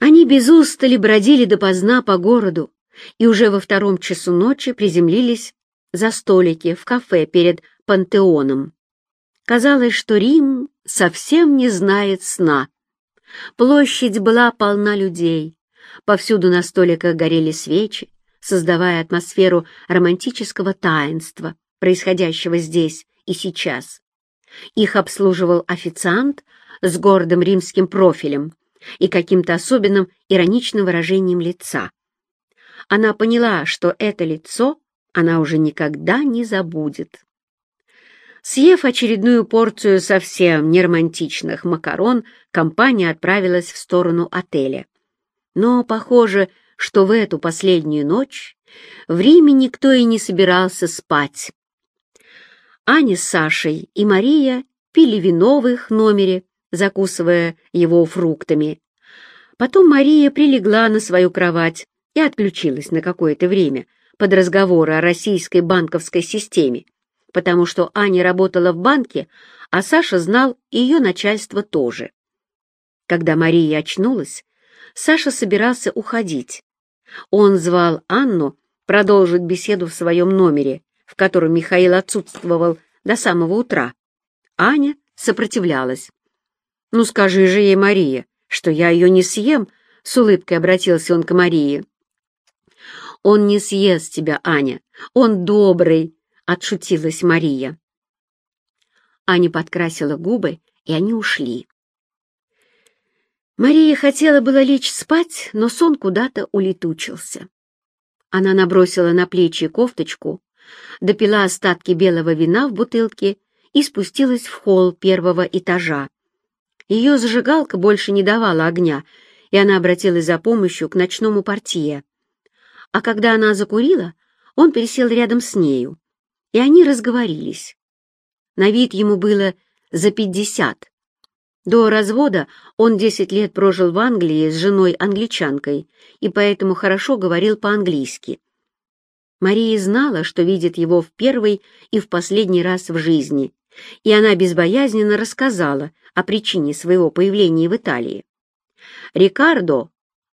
Они без устали бродили допоздна по городу и уже во втором часу ночи приземлились за столики в кафе перед Пантеоном. Казалось, что Рим совсем не знает сна. Площадь была полна людей. Повсюду на столиках горели свечи, создавая атмосферу романтического таинства, происходящего здесь и сейчас. Их обслуживал официант с гордым римским профилем и каким-то особенным ироничным выражением лица. Она поняла, что это лицо она уже никогда не забудет. Съев очередную порцию совсем неромантичных макарон, компания отправилась в сторону отеля. Но похоже, что в эту последнюю ночь в Риме никто и не собирался спать. Аня с Сашей и Мария пили вино в их номере, закусывая его фруктами. Потом Мария прилегла на свою кровать и отключилась на какое-то время под разговоры о российской банковской системе потому что Аня работала в банке, а Саша знал ее начальство тоже. Когда Мария очнулась, Саша собирался уходить. Он звал Анну продолжить беседу в своем номере, в котором Михаил отсутствовал до самого утра. Аня сопротивлялась. «Ну скажи же ей, Мария, что я ее не съем», — с улыбкой обратился он к Марии. «Он не съест тебя, Аня. Он добрый, отшутилась Мария. Аня подкрасила губы, и они ушли. Мария хотела было лечь спать, но сон куда-то улетучился. Она набросила на плечи кофточку, допила остатки белого вина в бутылке и спустилась в холл первого этажа. Ее зажигалка больше не давала огня, и она обратилась за помощью к ночному портье. А когда она закурила, он пересел рядом с нею и они разговорились. На вид ему было за пятьдесят. До развода он десять лет прожил в Англии с женой-англичанкой и поэтому хорошо говорил по-английски. Мария знала, что видит его в первый и в последний раз в жизни, и она безбоязненно рассказала о причине своего появления в Италии. Рикардо,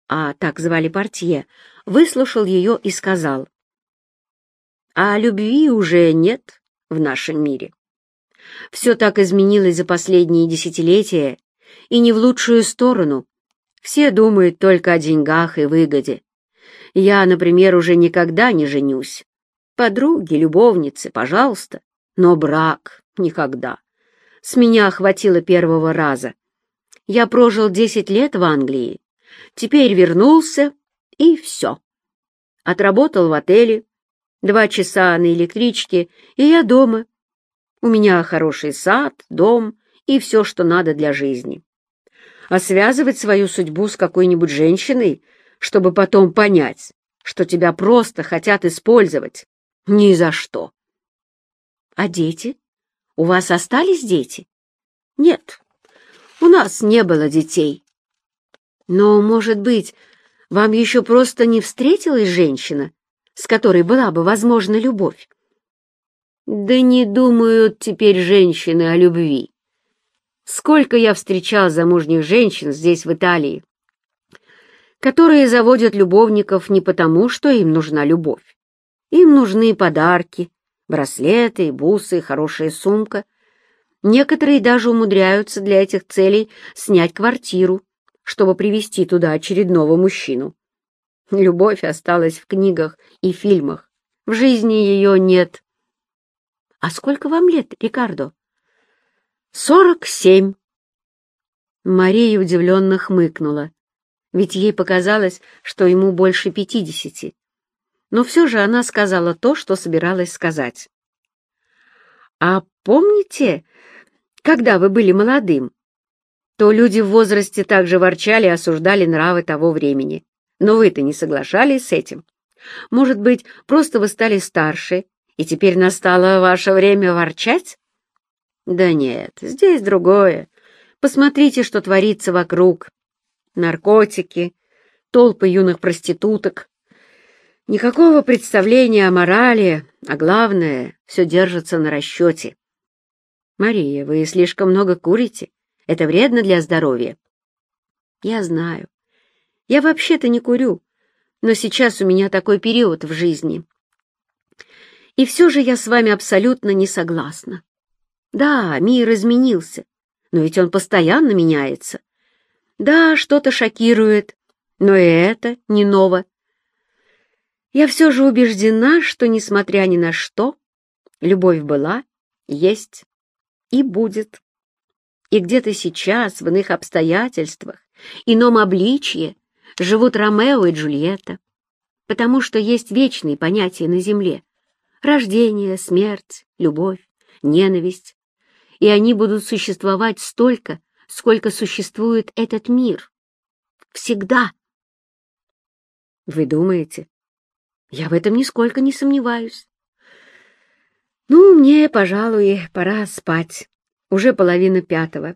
а так звали портье, выслушал ее и сказал, а любви уже нет в нашем мире. Все так изменилось за последние десятилетия, и не в лучшую сторону. Все думают только о деньгах и выгоде. Я, например, уже никогда не женюсь. Подруги, любовницы, пожалуйста, но брак никогда. С меня хватило первого раза. Я прожил десять лет в Англии, теперь вернулся, и все. Отработал в отеле, Два часа на электричке, и я дома. У меня хороший сад, дом и все, что надо для жизни. А связывать свою судьбу с какой-нибудь женщиной, чтобы потом понять, что тебя просто хотят использовать, ни за что. А дети? У вас остались дети? Нет, у нас не было детей. Но, может быть, вам еще просто не встретилась женщина, с которой была бы возможна любовь. Да не думают теперь женщины о любви. Сколько я встречал замужних женщин здесь, в Италии, которые заводят любовников не потому, что им нужна любовь. Им нужны подарки, браслеты, бусы, хорошая сумка. Некоторые даже умудряются для этих целей снять квартиру, чтобы привести туда очередного мужчину. Любовь осталась в книгах и фильмах. В жизни ее нет. А сколько вам лет, Рикардо? Сорок семь. Мария удивленно хмыкнула, ведь ей показалось, что ему больше пятидесяти. Но все же она сказала то, что собиралась сказать. «А помните, когда вы были молодым, то люди в возрасте также ворчали и осуждали нравы того времени. Но вы-то не соглашались с этим. Может быть, просто вы стали старше, и теперь настало ваше время ворчать? Да нет, здесь другое. Посмотрите, что творится вокруг. Наркотики, толпы юных проституток. Никакого представления о морали, а главное, все держится на расчете. Мария, вы слишком много курите. Это вредно для здоровья. Я знаю. Я вообще-то не курю, но сейчас у меня такой период в жизни. И все же я с вами абсолютно не согласна. Да, мир изменился, но ведь он постоянно меняется. Да, что-то шокирует, но и это не ново. Я все же убеждена, что, несмотря ни на что, любовь была, есть и будет. И где-то сейчас, в иных обстоятельствах, ином обличье, живут Ромео и Джульетта, потому что есть вечные понятия на земле — рождение, смерть, любовь, ненависть, и они будут существовать столько, сколько существует этот мир. Всегда. Вы думаете? Я в этом нисколько не сомневаюсь. Ну, мне, пожалуй, пора спать. Уже половина пятого.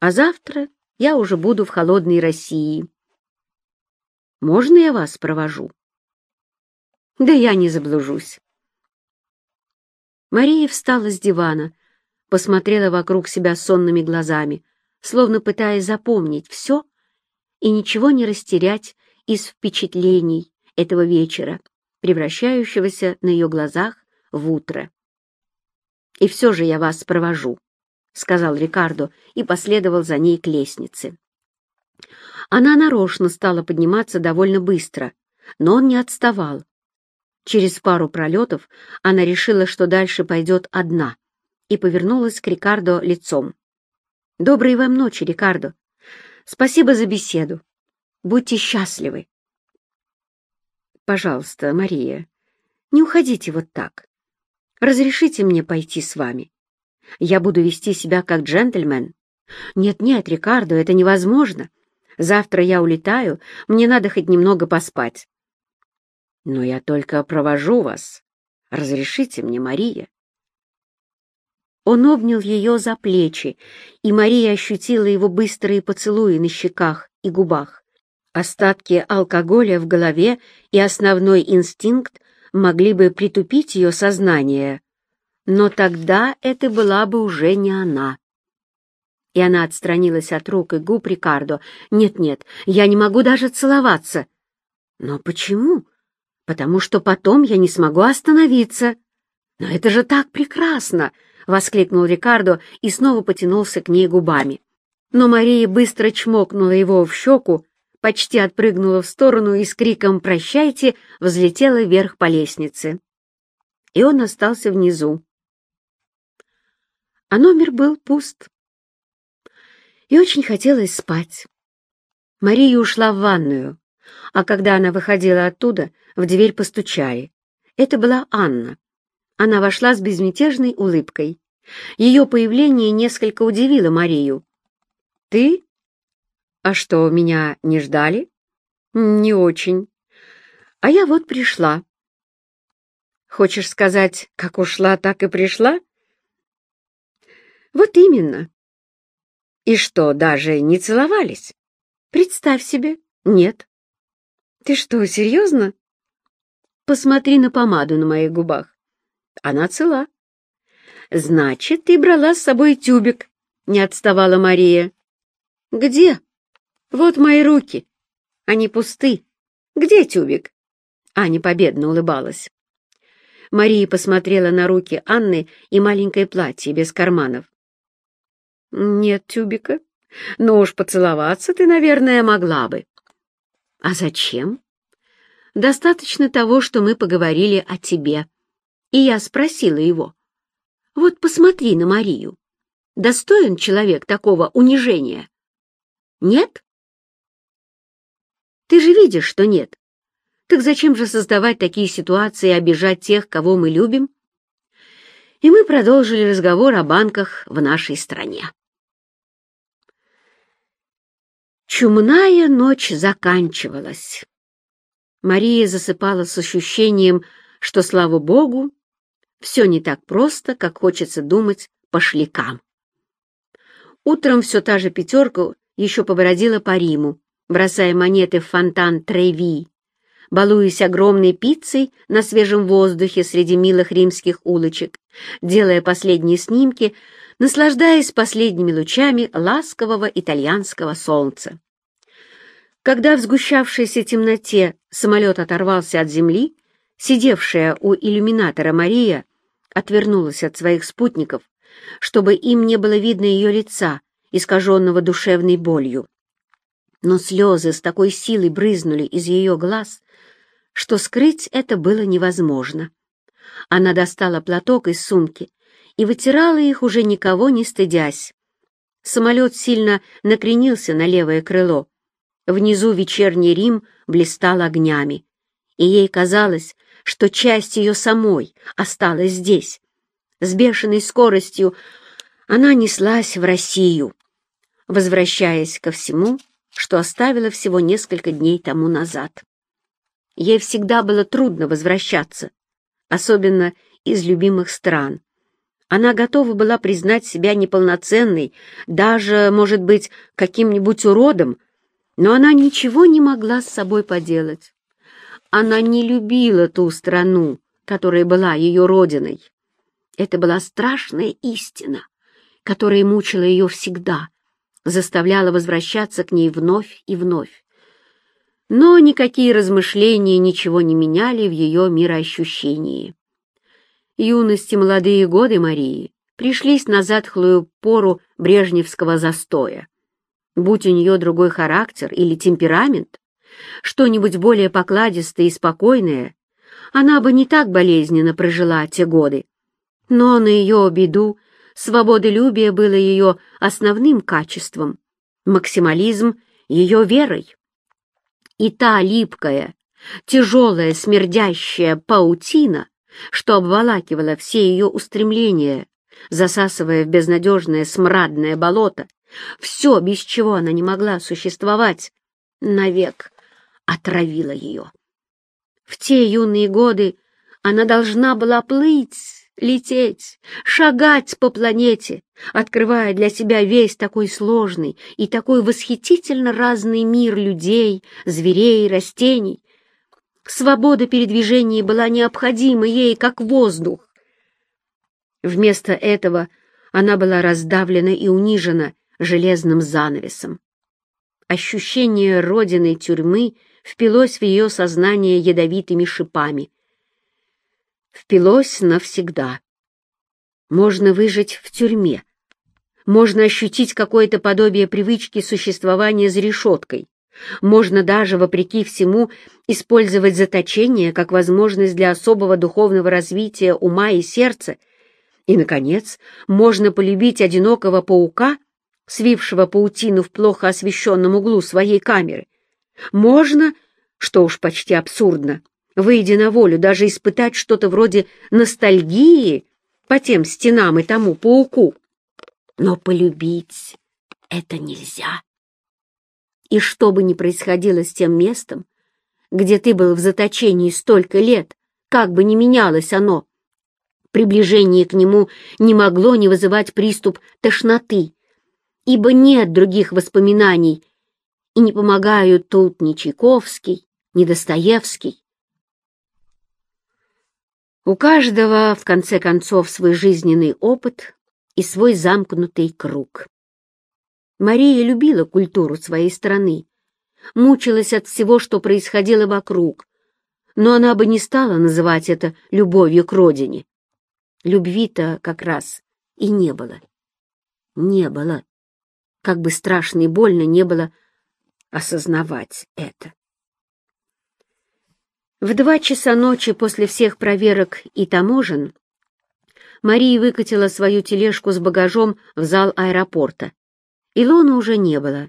А завтра я уже буду в холодной России. Можно я вас провожу? Да я не заблужусь. Мария встала с дивана, посмотрела вокруг себя сонными глазами, словно пытаясь запомнить все и ничего не растерять из впечатлений этого вечера, превращающегося на ее глазах в утро. «И все же я вас провожу», — сказал Рикардо и последовал за ней к лестнице. Она нарочно стала подниматься довольно быстро, но он не отставал. Через пару пролетов она решила, что дальше пойдет одна, и повернулась к Рикардо лицом. «Доброй вам ночи, Рикардо. Спасибо за беседу. Будьте счастливы». «Пожалуйста, Мария, не уходите вот так. Разрешите мне пойти с вами. Я буду вести себя как джентльмен. Нет-нет, Рикардо, это невозможно. Завтра я улетаю, мне надо хоть немного поспать. Но я только провожу вас. Разрешите мне, Мария. Он обнял ее за плечи, и Мария ощутила его быстрые поцелуи на щеках и губах. Остатки алкоголя в голове и основной инстинкт могли бы притупить ее сознание, но тогда это была бы уже не она. И она отстранилась от рук и губ Рикардо. «Нет-нет, я не могу даже целоваться». «Но почему?» «Потому что потом я не смогу остановиться». «Но это же так прекрасно!» — воскликнул Рикардо и снова потянулся к ней губами. Но Мария быстро чмокнула его в щеку, почти отпрыгнула в сторону и с криком «Прощайте!» взлетела вверх по лестнице. И он остался внизу. А номер был пуст. И очень хотелось спать. Мария ушла в ванную, а когда она выходила оттуда, в дверь постучали. Это была Анна. Она вошла с безмятежной улыбкой. Ее появление несколько удивило Марию. «Ты? А что, меня не ждали?» «Не очень. А я вот пришла». «Хочешь сказать, как ушла, так и пришла?» «Вот именно». «И что, даже не целовались?» «Представь себе, нет». «Ты что, серьезно?» «Посмотри на помаду на моих губах. Она цела. Значит, ты брала с собой тюбик, не отставала Мария. Где? Вот мои руки. Они пусты. Где тюбик? Аня победно улыбалась. Мария посмотрела на руки Анны и маленькое платье без карманов. «Нет тюбика. Но уж поцеловаться ты, наверное, могла бы». «А зачем?» «Достаточно того, что мы поговорили о тебе». И я спросила его, «Вот посмотри на Марию. Достоин человек такого унижения?» «Нет?» «Ты же видишь, что нет. Так зачем же создавать такие ситуации и обижать тех, кого мы любим?» И мы продолжили разговор о банках в нашей стране. Чумная ночь заканчивалась. Мария засыпала с ощущением, что, слава богу, все не так просто, как хочется думать по шлякам. Утром все та же пятерка еще побродила по Риму, бросая монеты в фонтан Треви, балуясь огромной пиццей на свежем воздухе среди милых римских улочек, делая последние снимки, наслаждаясь последними лучами ласкового итальянского солнца. Когда в сгущавшейся темноте самолет оторвался от земли, сидевшая у иллюминатора Мария отвернулась от своих спутников, чтобы им не было видно ее лица, искаженного душевной болью. Но слезы с такой силой брызнули из ее глаз, что скрыть это было невозможно. Она достала платок из сумки и вытирала их, уже никого не стыдясь. Самолет сильно накренился на левое крыло, Внизу вечерний Рим блистал огнями, и ей казалось, что часть ее самой осталась здесь. С бешеной скоростью она неслась в Россию, возвращаясь ко всему, что оставила всего несколько дней тому назад. Ей всегда было трудно возвращаться, особенно из любимых стран. Она готова была признать себя неполноценной, даже, может быть, каким-нибудь уродом, но она ничего не могла с собой поделать. Она не любила ту страну, которая была ее родиной. Это была страшная истина, которая мучила ее всегда, заставляла возвращаться к ней вновь и вновь. Но никакие размышления ничего не меняли в ее мироощущении. Юность и молодые годы Марии пришлись на затхлую пору брежневского застоя. Будь у нее другой характер или темперамент, что-нибудь более покладистое и спокойное, она бы не так болезненно прожила те годы. Но на ее беду свободолюбие было ее основным качеством, максимализм — ее верой. И та липкая, тяжелая, смердящая паутина, что обволакивала все ее устремления, засасывая в безнадежное смрадное болото, все, без чего она не могла существовать, навек отравила ее. В те юные годы она должна была плыть, лететь, шагать по планете, открывая для себя весь такой сложный и такой восхитительно разный мир людей, зверей, растений. Свобода передвижения была необходима ей, как воздух. Вместо этого она была раздавлена и унижена железным занавесом. Ощущение родины тюрьмы впилось в ее сознание ядовитыми шипами. Впилось навсегда. Можно выжить в тюрьме. Можно ощутить какое-то подобие привычки существования за решеткой. Можно даже, вопреки всему, использовать заточение как возможность для особого духовного развития ума и сердца. И, наконец, можно полюбить одинокого паука свившего паутину в плохо освещенном углу своей камеры. Можно, что уж почти абсурдно, выйдя на волю, даже испытать что-то вроде ностальгии по тем стенам и тому пауку. Но полюбить это нельзя. И что бы ни происходило с тем местом, где ты был в заточении столько лет, как бы ни менялось оно, приближение к нему не могло не вызывать приступ тошноты ибо нет других воспоминаний, и не помогают тут ни Чайковский, ни Достоевский. У каждого, в конце концов, свой жизненный опыт и свой замкнутый круг. Мария любила культуру своей страны, мучилась от всего, что происходило вокруг, но она бы не стала называть это любовью к родине. Любви-то как раз и не было. Не было как бы страшно и больно не было осознавать это. В два часа ночи после всех проверок и таможен Мария выкатила свою тележку с багажом в зал аэропорта. Илона уже не было.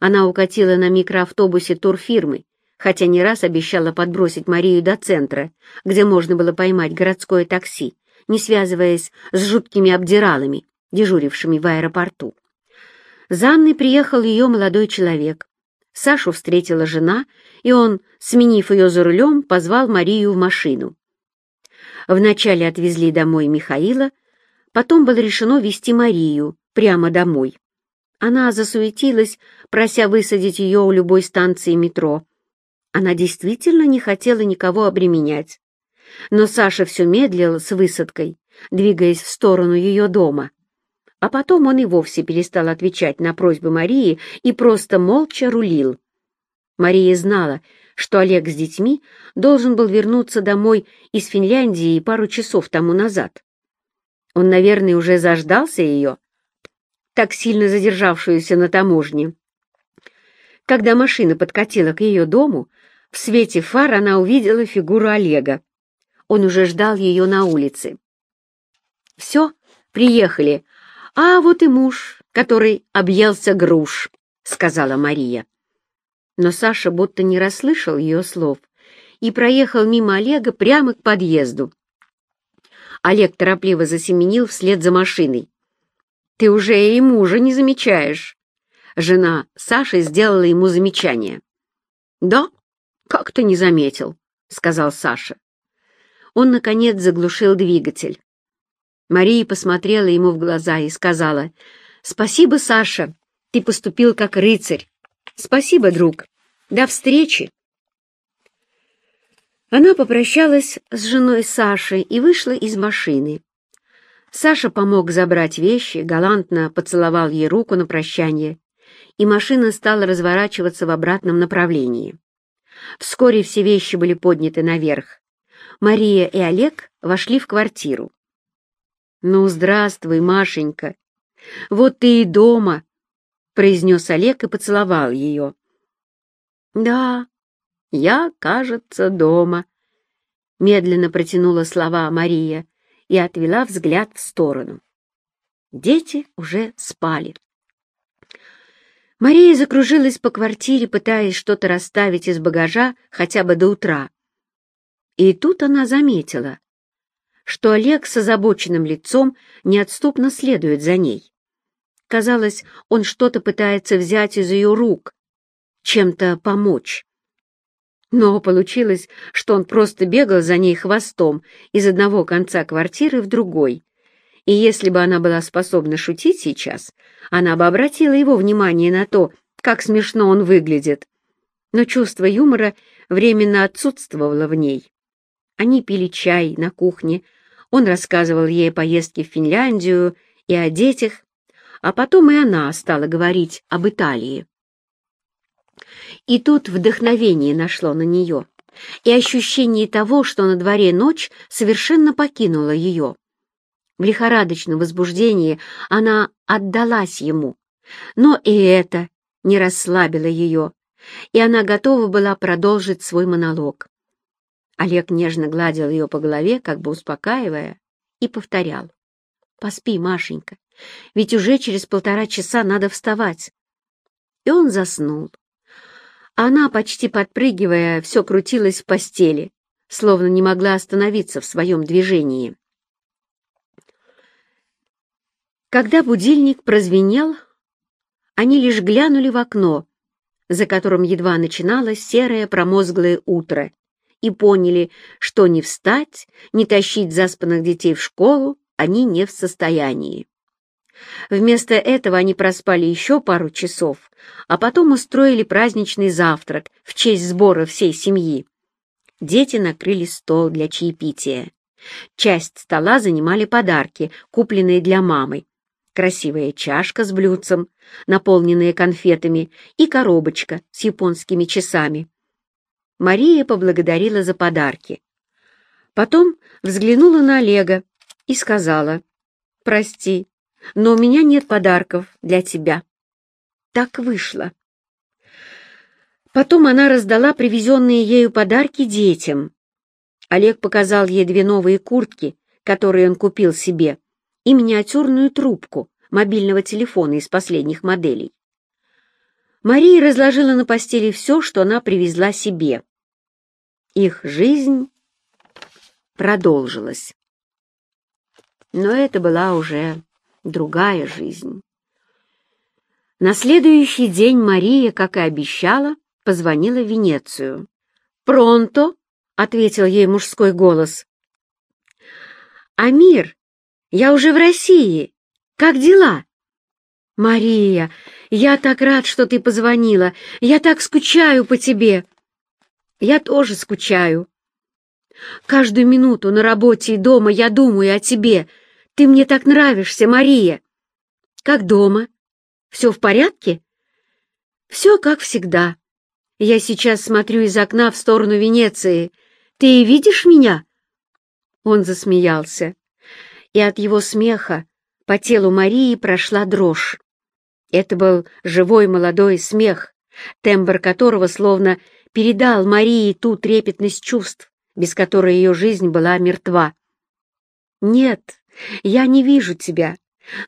Она укатила на микроавтобусе турфирмы, хотя не раз обещала подбросить Марию до центра, где можно было поймать городское такси, не связываясь с жуткими обдиралами, дежурившими в аэропорту. За Анной приехал ее молодой человек. Сашу встретила жена, и он, сменив ее за рулем, позвал Марию в машину. Вначале отвезли домой Михаила, потом было решено везти Марию прямо домой. Она засуетилась, прося высадить ее у любой станции метро. Она действительно не хотела никого обременять. Но Саша все медлил с высадкой, двигаясь в сторону ее дома. А потом он и вовсе перестал отвечать на просьбы Марии и просто молча рулил. Мария знала, что Олег с детьми должен был вернуться домой из Финляндии пару часов тому назад. Он, наверное, уже заждался ее, так сильно задержавшуюся на таможне. Когда машина подкатила к ее дому, в свете фар она увидела фигуру Олега. Он уже ждал ее на улице. «Все, приехали. А вот и муж, который объелся груш», — сказала Мария. Но Саша будто не расслышал ее слов и проехал мимо Олега прямо к подъезду. Олег торопливо засеменил вслед за машиной. «Ты уже и мужа не замечаешь». Жена Саши сделала ему замечание. «Да, как ты не заметил», — сказал Саша. Он, наконец, заглушил двигатель. Мария посмотрела ему в глаза и сказала, «Спасибо, Саша, ты поступил как рыцарь. Спасибо, друг. До встречи. Она попрощалась с женой Саши и вышла из машины. Саша помог забрать вещи, галантно поцеловал ей руку на прощание, и машина стала разворачиваться в обратном направлении. Вскоре все вещи были подняты наверх. Мария и Олег вошли в квартиру. «Ну, здравствуй, Машенька! Вот ты и дома!» — произнес Олег и поцеловал ее. «Да, я, кажется, дома», — медленно протянула слова Мария и отвела взгляд в сторону. Дети уже спали. Мария закружилась по квартире, пытаясь что-то расставить из багажа хотя бы до утра. И тут она заметила, что Олег с озабоченным лицом неотступно следует за ней. Казалось, он что-то пытается взять из ее рук, чем-то помочь. Но получилось, что он просто бегал за ней хвостом из одного конца квартиры в другой. И если бы она была способна шутить сейчас, она бы обратила его внимание на то, как смешно он выглядит. Но чувство юмора временно отсутствовало в ней. Они пили чай на кухне, он рассказывал ей о поездке в Финляндию и о детях, а потом и она стала говорить об Италии. И тут вдохновение нашло на нее, и ощущение того, что на дворе ночь, совершенно покинуло ее. В лихорадочном возбуждении она отдалась ему, но и это не расслабило ее, и она готова была продолжить свой монолог. Олег нежно гладил ее по голове, как бы успокаивая, и повторял. «Поспи, Машенька, ведь уже через полтора часа надо вставать». И он заснул. Она, почти подпрыгивая, все крутилась в постели, словно не могла остановиться в своем движении. Когда будильник прозвенел, они лишь глянули в окно, за которым едва начиналось серое промозглое утро, и поняли, что не встать, не тащить заспанных детей в школу они не в состоянии. Вместо этого они проспали еще пару часов, а потом устроили праздничный завтрак в честь сбора всей семьи. Дети накрыли стол для чаепития. Часть стола занимали подарки, купленные для мамы. Красивая чашка с блюдцем, наполненная конфетами, и коробочка с японскими часами. Мария поблагодарила за подарки. Потом взглянула на Олега и сказала, «Прости, но у меня нет подарков для тебя. Так вышло. Потом она раздала привезенные ею подарки детям. Олег показал ей две новые куртки, которые он купил себе, и миниатюрную трубку мобильного телефона из последних моделей. Мария разложила на постели все, что она привезла себе. Их жизнь продолжилась. Но это была уже другая жизнь. На следующий день Мария, как и обещала, позвонила в Венецию. «Пронто!» — ответил ей мужской голос. «Амир, я уже в России. Как дела?» «Мария, я так рад, что ты позвонила. Я так скучаю по тебе». «Я тоже скучаю. Каждую минуту на работе и дома я думаю о тебе. Ты мне так нравишься, Мария. Как дома? Все в порядке? Все как всегда. Я сейчас смотрю из окна в сторону Венеции. Ты видишь меня?» Он засмеялся, и от его смеха по телу Марии прошла дрожь. Это был живой молодой смех, тембр которого словно передал Марии ту трепетность чувств, без которой ее жизнь была мертва. «Нет, я не вижу тебя,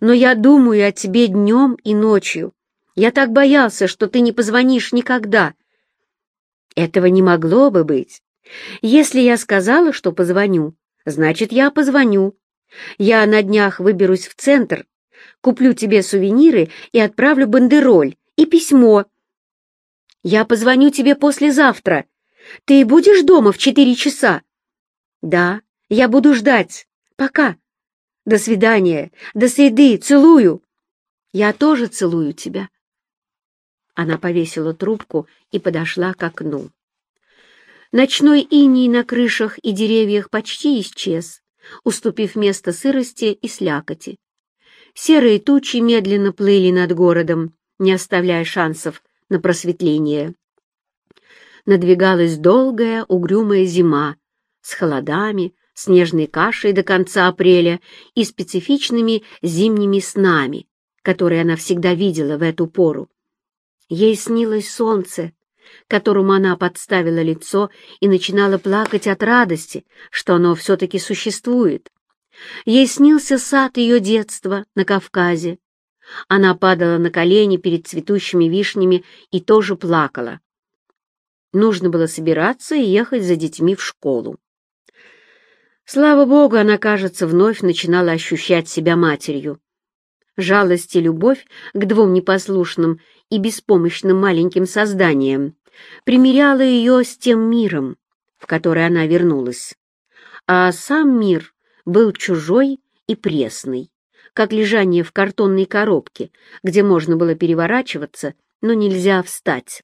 но я думаю о тебе днем и ночью. Я так боялся, что ты не позвонишь никогда». Этого не могло бы быть. Если я сказала, что позвоню, значит, я позвоню. Я на днях выберусь в центр, куплю тебе сувениры и отправлю бандероль и письмо. Я позвоню тебе послезавтра. Ты будешь дома в четыре часа? Да, я буду ждать. Пока. До свидания. До среды. Целую. Я тоже целую тебя. Она повесила трубку и подошла к окну. Ночной иней на крышах и деревьях почти исчез, уступив место сырости и слякоти. Серые тучи медленно плыли над городом, не оставляя шансов на просветление. Надвигалась долгая угрюмая зима с холодами, снежной кашей до конца апреля и специфичными зимними снами, которые она всегда видела в эту пору. Ей снилось солнце, которому она подставила лицо и начинала плакать от радости, что оно все-таки существует. Ей снился сад ее детства на Кавказе. Она падала на колени перед цветущими вишнями и тоже плакала. Нужно было собираться и ехать за детьми в школу. Слава Богу, она, кажется, вновь начинала ощущать себя матерью. Жалость и любовь к двум непослушным и беспомощным маленьким созданиям примеряла ее с тем миром, в который она вернулась. А сам мир был чужой и пресный, как лежание в картонной коробке, где можно было переворачиваться, но нельзя встать.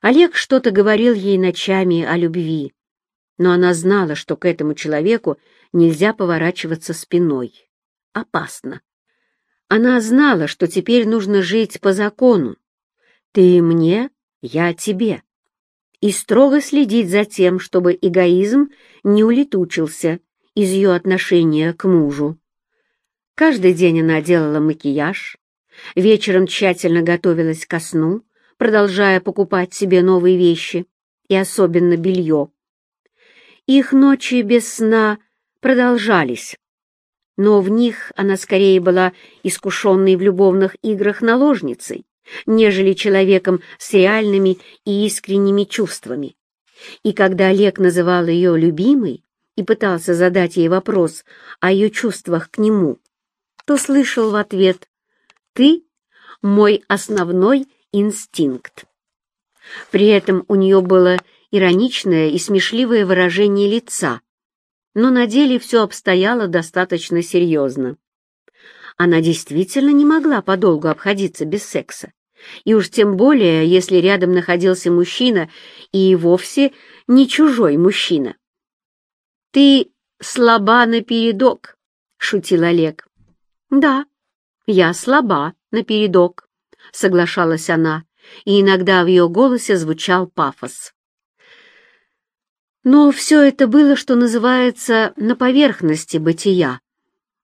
Олег что-то говорил ей ночами о любви, но она знала, что к этому человеку нельзя поворачиваться спиной. Опасно. Она знала, что теперь нужно жить по закону. Ты мне, я тебе. И строго следить за тем, чтобы эгоизм не улетучился из ее отношения к мужу. Каждый день она делала макияж, вечером тщательно готовилась ко сну, продолжая покупать себе новые вещи и особенно белье. Их ночи без сна продолжались но в них она скорее была искушенной в любовных играх наложницей, нежели человеком с реальными и искренними чувствами. И когда Олег называл ее любимой и пытался задать ей вопрос о ее чувствах к нему, то слышал в ответ «Ты — мой основной инстинкт». При этом у нее было ироничное и смешливое выражение лица, но на деле все обстояло достаточно серьезно. Она действительно не могла подолгу обходиться без секса, и уж тем более, если рядом находился мужчина и вовсе не чужой мужчина. «Ты слаба напередок», — шутил Олег. «Да, я слаба напередок», — соглашалась она, и иногда в ее голосе звучал пафос. Но все это было, что называется, на поверхности бытия.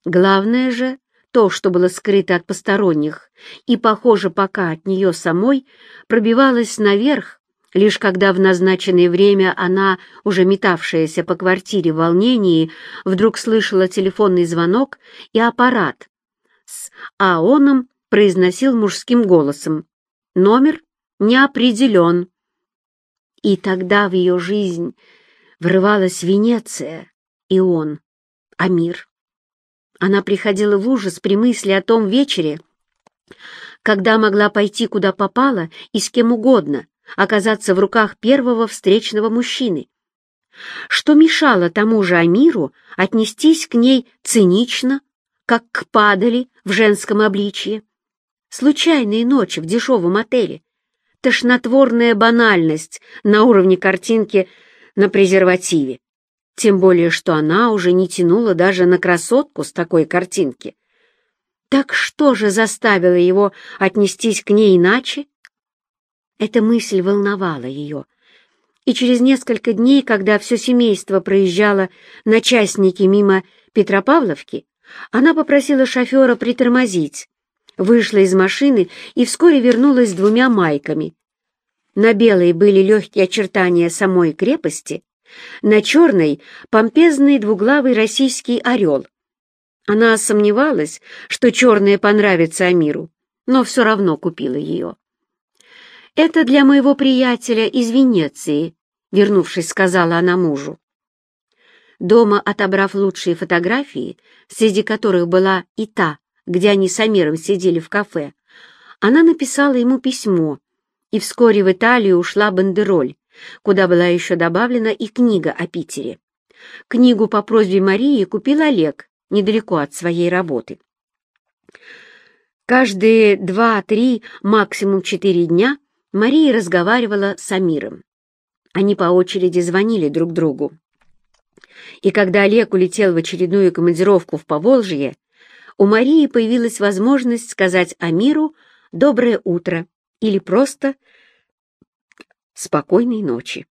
Главное же, то, что было скрыто от посторонних и, похоже, пока от нее самой, пробивалось наверх, лишь когда в назначенное время она, уже метавшаяся по квартире в волнении, вдруг слышала телефонный звонок и аппарат с АОНом произносил мужским голосом. Номер не определен. И тогда в ее жизнь врывалась Венеция и он, Амир. Она приходила в ужас при мысли о том вечере, когда могла пойти куда попало и с кем угодно, оказаться в руках первого встречного мужчины. Что мешало тому же Амиру отнестись к ней цинично, как к падали в женском обличье? Случайные ночи в дешевом отеле, тошнотворная банальность на уровне картинки на презервативе. Тем более, что она уже не тянула даже на красотку с такой картинки. Так что же заставило его отнестись к ней иначе? Эта мысль волновала ее. И через несколько дней, когда все семейство проезжало на частники мимо Петропавловки, она попросила шофера притормозить, вышла из машины и вскоре вернулась с двумя майками. На белой были легкие очертания самой крепости, на черной — помпезный двуглавый российский орел. Она сомневалась, что черная понравится Амиру, но все равно купила ее. «Это для моего приятеля из Венеции», — вернувшись, сказала она мужу. Дома, отобрав лучшие фотографии, среди которых была и та, где они с Амиром сидели в кафе, она написала ему письмо, и вскоре в Италию ушла бандероль, куда была еще добавлена и книга о Питере. Книгу по просьбе Марии купил Олег, недалеко от своей работы. Каждые два-три, максимум четыре дня Мария разговаривала с Амиром. Они по очереди звонили друг другу. И когда Олег улетел в очередную командировку в Поволжье, у Марии появилась возможность сказать Амиру «доброе утро» или просто «спокойной ночи».